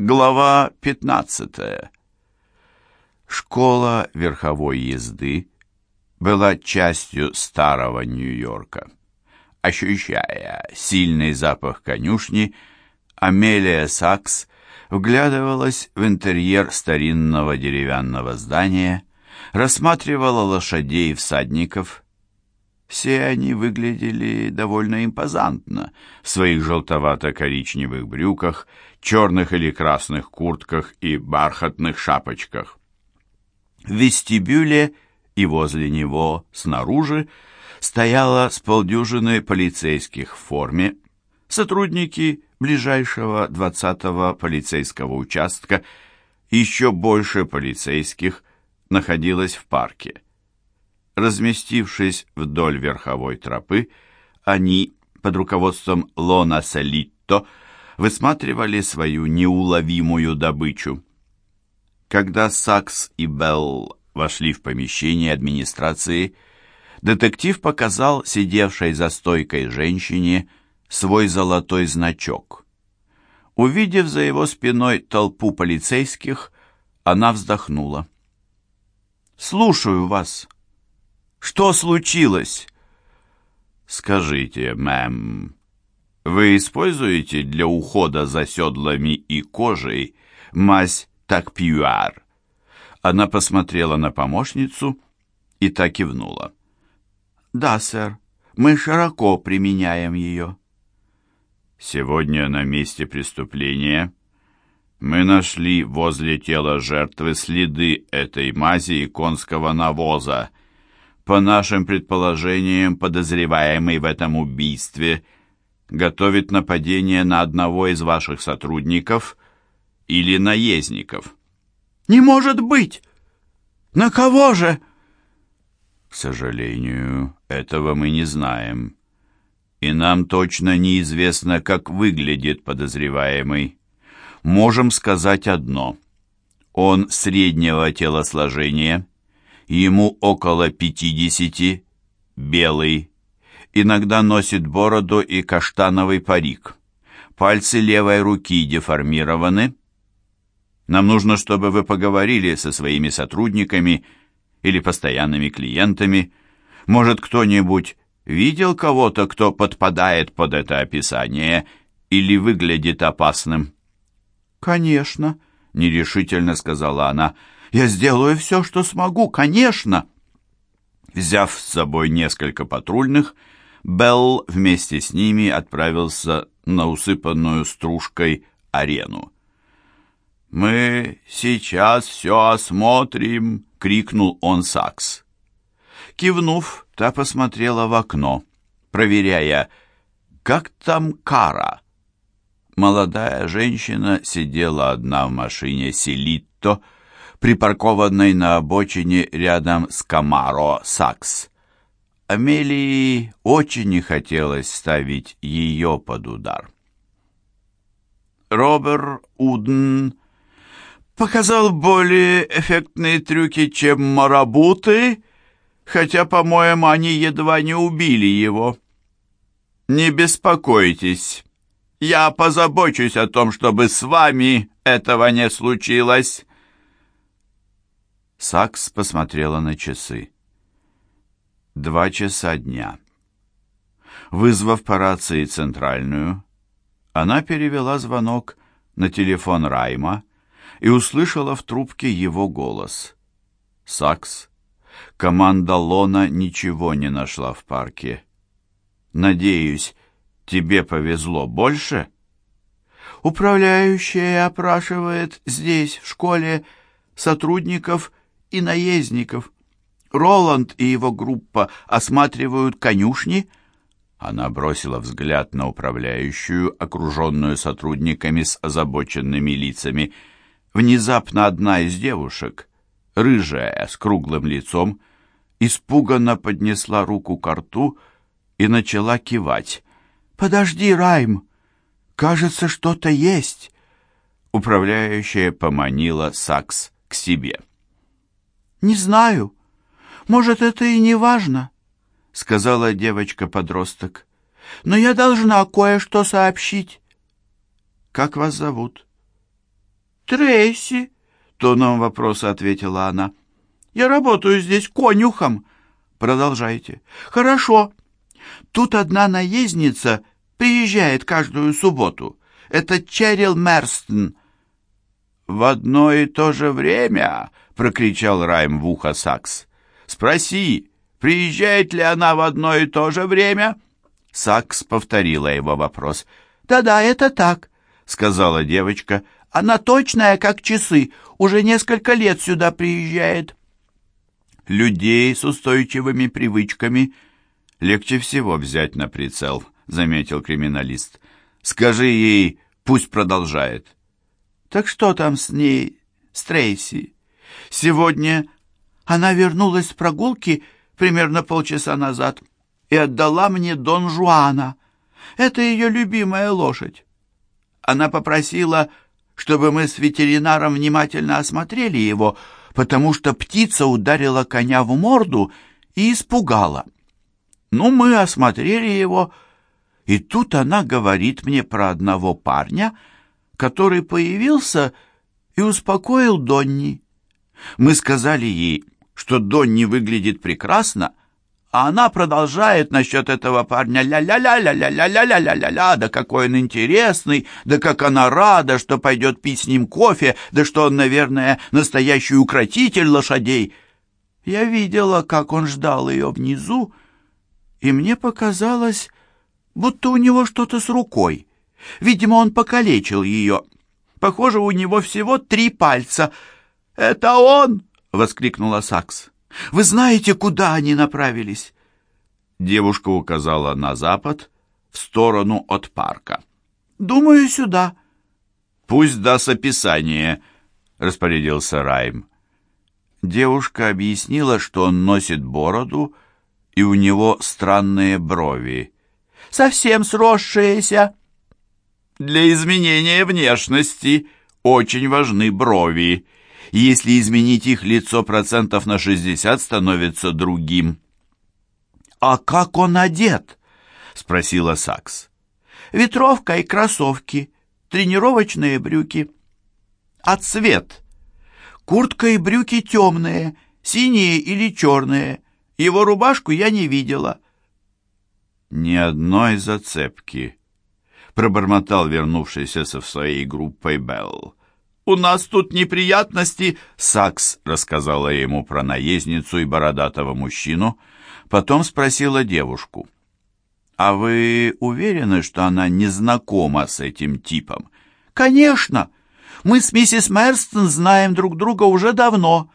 Глава 15. Школа верховой езды была частью старого Нью-Йорка. Ощущая сильный запах конюшни, Амелия Сакс вглядывалась в интерьер старинного деревянного здания, рассматривала лошадей и всадников. Все они выглядели довольно импозантно в своих желтовато-коричневых брюках, черных или красных куртках и бархатных шапочках. В вестибюле и возле него, снаружи, стояло с полдюжины полицейских в форме, сотрудники ближайшего 20-го полицейского участка, еще больше полицейских находилось в парке. Разместившись вдоль верховой тропы, они под руководством Лона Салитто высматривали свою неуловимую добычу. Когда Сакс и Белл вошли в помещение администрации, детектив показал сидевшей за стойкой женщине свой золотой значок. Увидев за его спиной толпу полицейских, она вздохнула. «Слушаю вас. Что случилось?» «Скажите, мэм, вы используете для ухода за седлами и кожей мазь такпюар?» Она посмотрела на помощницу и так кивнула. «Да, сэр, мы широко применяем ее». «Сегодня на месте преступления мы нашли возле тела жертвы следы этой мази и конского навоза. По нашим предположениям, подозреваемый в этом убийстве – готовит нападение на одного из ваших сотрудников или наездников. «Не может быть! На кого же?» «К сожалению, этого мы не знаем. И нам точно неизвестно, как выглядит подозреваемый. Можем сказать одно. Он среднего телосложения, ему около пятидесяти, белый, иногда носит бороду и каштановый парик. Пальцы левой руки деформированы. Нам нужно, чтобы вы поговорили со своими сотрудниками или постоянными клиентами. Может, кто-нибудь видел кого-то, кто подпадает под это описание или выглядит опасным? «Конечно», — нерешительно сказала она. «Я сделаю все, что смогу, конечно». Взяв с собой несколько патрульных, Белл вместе с ними отправился на усыпанную стружкой арену. «Мы сейчас все осмотрим!» — крикнул он Сакс. Кивнув, та посмотрела в окно, проверяя, как там Кара. Молодая женщина сидела одна в машине Селитто, припаркованной на обочине рядом с Камаро Сакс. Амелии очень не хотелось ставить ее под удар. Робер Уден показал более эффектные трюки, чем марабуты, хотя, по-моему, они едва не убили его. Не беспокойтесь, я позабочусь о том, чтобы с вами этого не случилось. Сакс посмотрела на часы. Два часа дня. Вызвав по рации центральную, она перевела звонок на телефон Райма и услышала в трубке его голос. «Сакс, команда Лона ничего не нашла в парке. Надеюсь, тебе повезло больше?» «Управляющая опрашивает здесь, в школе, сотрудников и наездников. Роланд и его группа осматривают конюшни?» Она бросила взгляд на управляющую, окруженную сотрудниками с озабоченными лицами. Внезапно одна из девушек, рыжая, с круглым лицом, испуганно поднесла руку к рту и начала кивать. «Подожди, Райм! Кажется, что-то есть!» Управляющая поманила Сакс к себе. «Не знаю. Может, это и не важно, — сказала девочка-подросток. Но я должна кое-что сообщить. Как вас зовут? Трейси, тоном вопроса ответила она. Я работаю здесь конюхом. Продолжайте. Хорошо. Тут одна наездница приезжает каждую субботу. Это Черил Мерстон. В одно и то же время, прокричал Райм в ухо Сакс. Спроси, приезжает ли она в одно и то же время? Сакс повторила его вопрос. «Да-да, это так», — сказала девочка. «Она точная, как часы. Уже несколько лет сюда приезжает». «Людей с устойчивыми привычками легче всего взять на прицел», — заметил криминалист. «Скажи ей, пусть продолжает». «Так что там с ней, с Трейси? Сегодня она вернулась с прогулки примерно полчаса назад» и отдала мне Дон Жуана. Это ее любимая лошадь. Она попросила, чтобы мы с ветеринаром внимательно осмотрели его, потому что птица ударила коня в морду и испугала. Ну, мы осмотрели его, и тут она говорит мне про одного парня, который появился и успокоил Донни. Мы сказали ей, что Донни выглядит прекрасно, а она продолжает насчет этого парня ля-ля-ля-ля-ля-ля-ля-ля-ля-ля, да какой он интересный, да как она рада, что пойдет пить с ним кофе, да что он, наверное, настоящий укротитель лошадей. Я видела, как он ждал ее внизу, и мне показалось, будто у него что-то с рукой. Видимо, он покалечил ее. Похоже, у него всего три пальца. «Это он!» — воскликнула Сакс. Вы знаете, куда они направились?» Девушка указала на запад, в сторону от парка. «Думаю, сюда». «Пусть даст описание», — распорядился Райм. Девушка объяснила, что он носит бороду, и у него странные брови. «Совсем сросшиеся». «Для изменения внешности очень важны брови», если изменить их лицо процентов на 60 становится другим. «А как он одет?» — спросила Сакс. «Ветровка и кроссовки, тренировочные брюки». «А цвет?» «Куртка и брюки темные, синие или черные. Его рубашку я не видела». «Ни одной зацепки», — пробормотал вернувшийся со своей группой Белл. «У нас тут неприятности», — Сакс рассказала ему про наездницу и бородатого мужчину, потом спросила девушку. «А вы уверены, что она не знакома с этим типом?» «Конечно! Мы с миссис Мерстон знаем друг друга уже давно,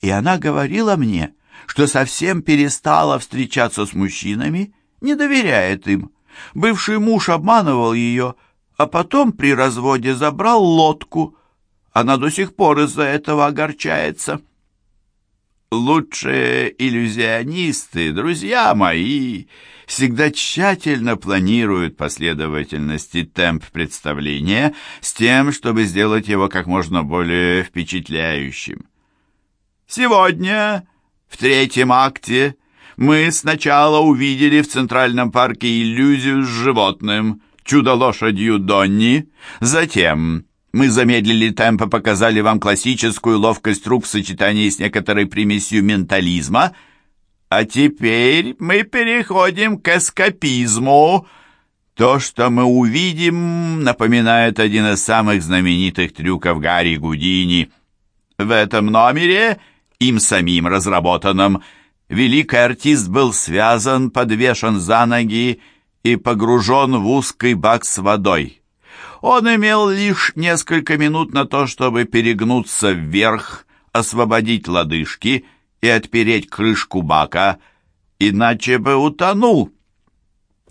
и она говорила мне, что совсем перестала встречаться с мужчинами, не доверяет им. Бывший муж обманывал ее, а потом при разводе забрал лодку». Она до сих пор из-за этого огорчается. Лучшие иллюзионисты, друзья мои, всегда тщательно планируют последовательность и темп представления с тем, чтобы сделать его как можно более впечатляющим. Сегодня, в третьем акте, мы сначала увидели в Центральном парке иллюзию с животным, чудо-лошадью Донни, затем мы замедлили темп и показали вам классическую ловкость рук в сочетании с некоторой примесью ментализма. А теперь мы переходим к эскапизму. То, что мы увидим, напоминает один из самых знаменитых трюков Гарри Гудини. В этом номере, им самим разработанном, великий артист был связан, подвешен за ноги и погружен в узкий бак с водой. Он имел лишь несколько минут на то, чтобы перегнуться вверх, освободить лодыжки и отпереть крышку бака, иначе бы утонул.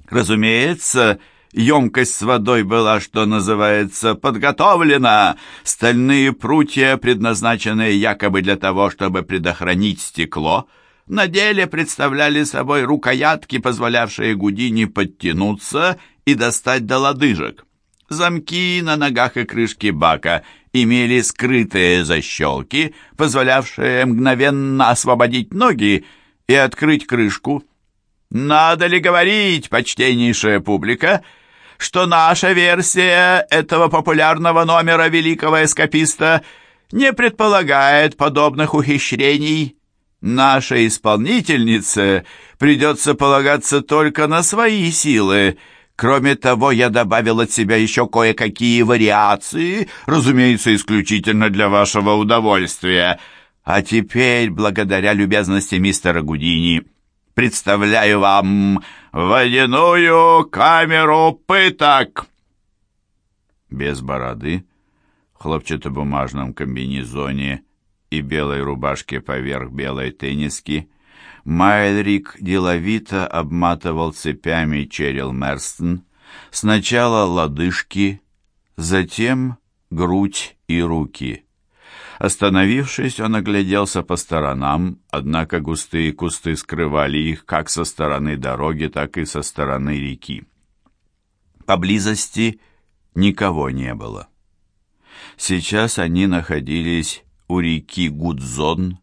Разумеется, емкость с водой была, что называется, подготовлена. Стальные прутья, предназначенные якобы для того, чтобы предохранить стекло, на деле представляли собой рукоятки, позволявшие Гудини подтянуться и достать до лодыжек. Замки на ногах и крышке бака имели скрытые защелки, позволявшие мгновенно освободить ноги и открыть крышку. Надо ли говорить, почтеннейшая публика, что наша версия этого популярного номера великого эскаписта не предполагает подобных ухищрений. Нашей исполнительнице придется полагаться только на свои силы. Кроме того, я добавил от себя еще кое-какие вариации, разумеется, исключительно для вашего удовольствия. А теперь, благодаря любезности мистера Гудини, представляю вам водяную камеру пыток!» Без бороды, в хлопчатобумажном комбинезоне и белой рубашке поверх белой тенниски, Майлрик деловито обматывал цепями Черил Мерстон сначала лодыжки, затем грудь и руки. Остановившись, он огляделся по сторонам, однако густые кусты скрывали их как со стороны дороги, так и со стороны реки. Поблизости никого не было. Сейчас они находились у реки Гудзон,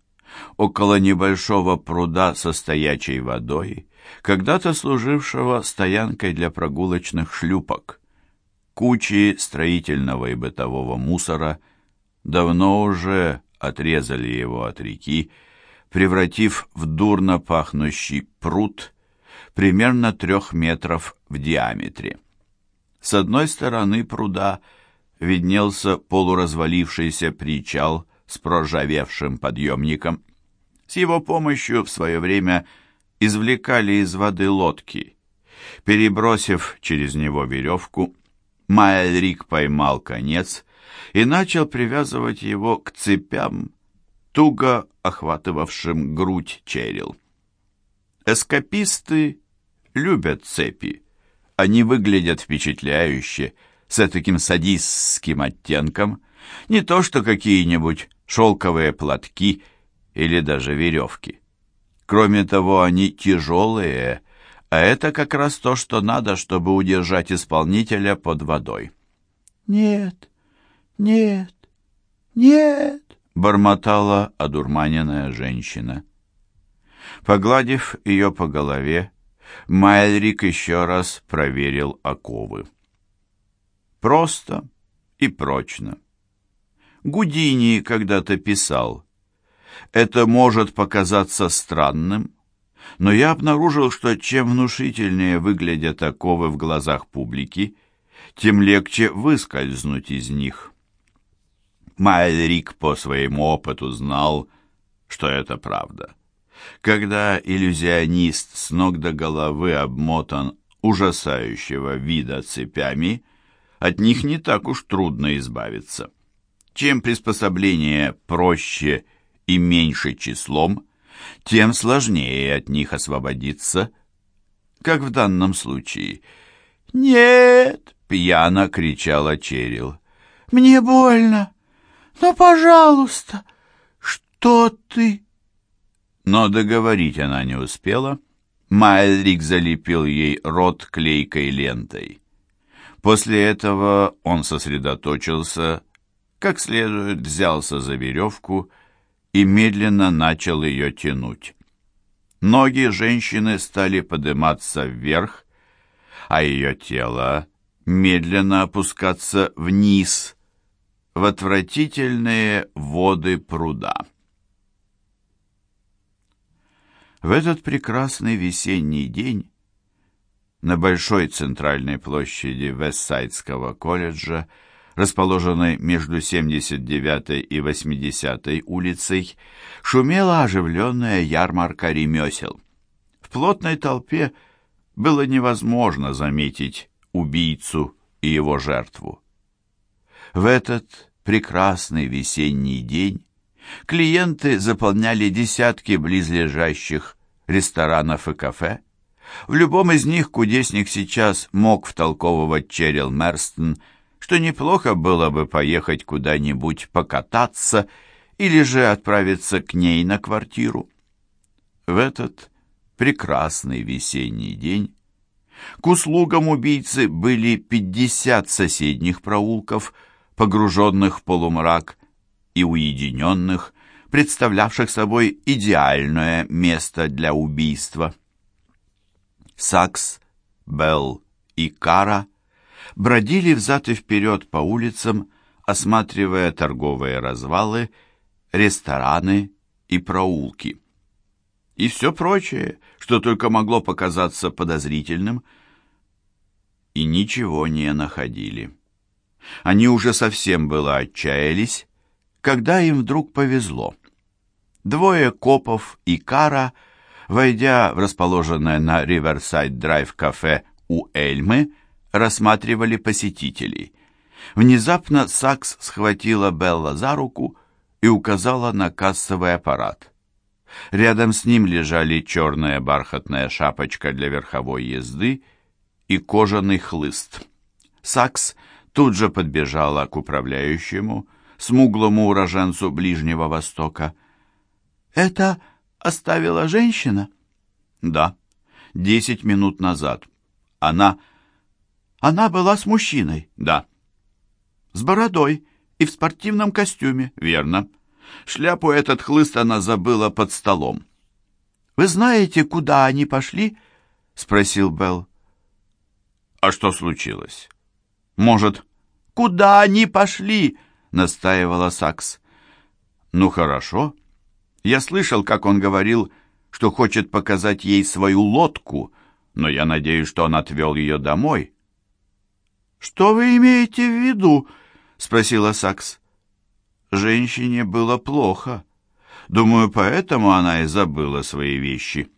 около небольшого пруда со стоячей водой, когда-то служившего стоянкой для прогулочных шлюпок. Кучи строительного и бытового мусора давно уже отрезали его от реки, превратив в дурно пахнущий пруд примерно трех метров в диаметре. С одной стороны пруда виднелся полуразвалившийся причал с проржавевшим подъемником. С его помощью в свое время извлекали из воды лодки. Перебросив через него веревку, Майлрик поймал конец и начал привязывать его к цепям, туго охватывавшим грудь черил. Эскаписты любят цепи. Они выглядят впечатляюще, с таким садистским оттенком, не то что какие-нибудь шелковые платки или даже веревки. Кроме того, они тяжелые, а это как раз то, что надо, чтобы удержать исполнителя под водой. «Нет, нет, нет!» — бормотала одурманенная женщина. Погладив ее по голове, Майлрик еще раз проверил оковы. Просто и прочно. Гудини когда-то писал, «Это может показаться странным, но я обнаружил, что чем внушительнее выглядят оковы в глазах публики, тем легче выскользнуть из них». Майлрик по своему опыту знал, что это правда. Когда иллюзионист с ног до головы обмотан ужасающего вида цепями, от них не так уж трудно избавиться. Чем приспособление проще и меньше числом, тем сложнее от них освободиться, как в данном случае. «Нет!» — пьяно кричала Черил. «Мне больно! Но, пожалуйста, что ты...» Но договорить она не успела. Майлрик залепил ей рот клейкой лентой. После этого он сосредоточился как следует взялся за веревку и медленно начал ее тянуть. Ноги женщины стали подниматься вверх, а ее тело медленно опускаться вниз, в отвратительные воды пруда. В этот прекрасный весенний день на большой центральной площади Вестсайдского колледжа расположенной между 79 и 80 улицей, шумела оживленная ярмарка ремесел. В плотной толпе было невозможно заметить убийцу и его жертву. В этот прекрасный весенний день клиенты заполняли десятки близлежащих ресторанов и кафе. В любом из них кудесник сейчас мог втолковывать Черил Мерстон что неплохо было бы поехать куда-нибудь покататься или же отправиться к ней на квартиру. В этот прекрасный весенний день к услугам убийцы были пятьдесят соседних проулков, погруженных в полумрак и уединенных, представлявших собой идеальное место для убийства. Сакс, Белл и Кара бродили взад и вперед по улицам, осматривая торговые развалы, рестораны и проулки. И все прочее, что только могло показаться подозрительным, и ничего не находили. Они уже совсем было отчаялись, когда им вдруг повезло. Двое копов и Кара, войдя в расположенное на Риверсайд-драйв кафе у Эльмы, рассматривали посетителей. Внезапно Сакс схватила Белла за руку и указала на кассовый аппарат. Рядом с ним лежали черная бархатная шапочка для верховой езды и кожаный хлыст. Сакс тут же подбежала к управляющему, смуглому уроженцу Ближнего Востока. «Это оставила женщина?» «Да, десять минут назад. Она...» «Она была с мужчиной?» «Да». «С бородой и в спортивном костюме?» «Верно. Шляпу этот хлыст она забыла под столом». «Вы знаете, куда они пошли?» — спросил Белл. «А что случилось?» «Может...» «Куда они пошли?» — настаивала Сакс. «Ну хорошо. Я слышал, как он говорил, что хочет показать ей свою лодку, но я надеюсь, что он отвел ее домой». «Что вы имеете в виду?» — спросила Сакс. Женщине было плохо. Думаю, поэтому она и забыла свои вещи.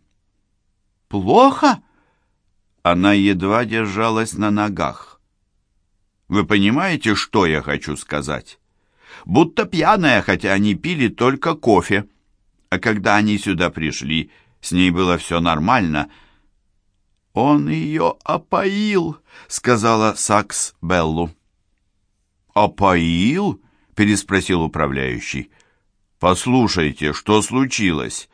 «Плохо?» Она едва держалась на ногах. Вы понимаете, что я хочу сказать? Будто пьяная, хотя они пили только кофе. А когда они сюда пришли, с ней было все нормально. «Он ее опоил», — сказала Сакс Беллу. «Опоил?» — переспросил управляющий. «Послушайте, что случилось?»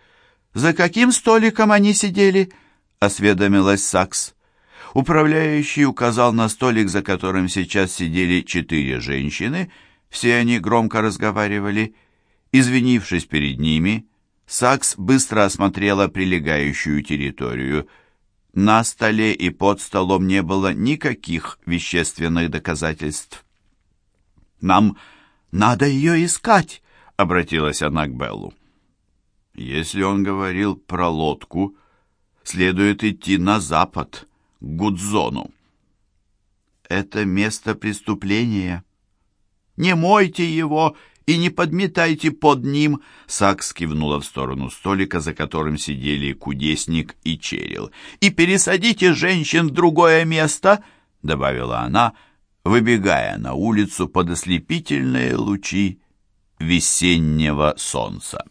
«За каким столиком они сидели?» — осведомилась Сакс. Управляющий указал на столик, за которым сейчас сидели четыре женщины. Все они громко разговаривали. Извинившись перед ними, Сакс быстро осмотрела прилегающую территорию. На столе и под столом не было никаких вещественных доказательств. «Нам надо ее искать», — обратилась она к Беллу. «Если он говорил про лодку, следует идти на запад», Гудзону. Это место преступления. Не мойте его и не подметайте под ним, Сакс кивнула в сторону столика, за которым сидели кудесник и черил. И пересадите женщин в другое место, добавила она, выбегая на улицу под ослепительные лучи весеннего солнца.